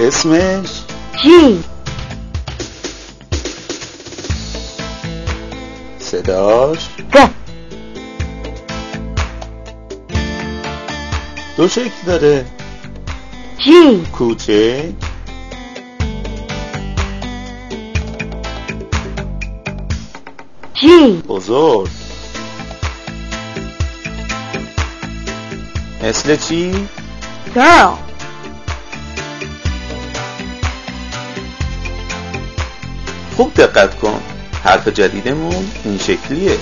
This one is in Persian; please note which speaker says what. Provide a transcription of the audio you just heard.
Speaker 1: اسمش؟
Speaker 2: جی.
Speaker 1: صداش؟
Speaker 2: ق
Speaker 1: دو شکل داره.
Speaker 2: جی.
Speaker 1: کوچک.
Speaker 2: جی.
Speaker 1: بزرگ. مثل چی؟
Speaker 2: girl.
Speaker 1: خوب دقت کن. حرف جدیدمون این شکلیه.